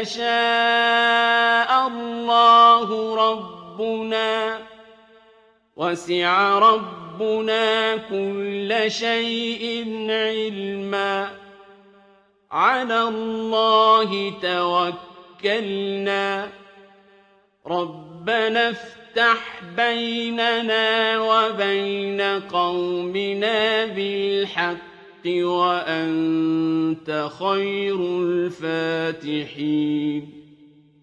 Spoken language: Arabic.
يشاء الله ربنا وسع ربنا كل شيء علما. على الله توكلنا. رَبَّنَا افْتَحْ بَيْنَنَا وَبَيْنَ قَوْمِنَا بِالْحَقِّ. وَأَنتَ خَيْرُ الْفَاتِحِينَ.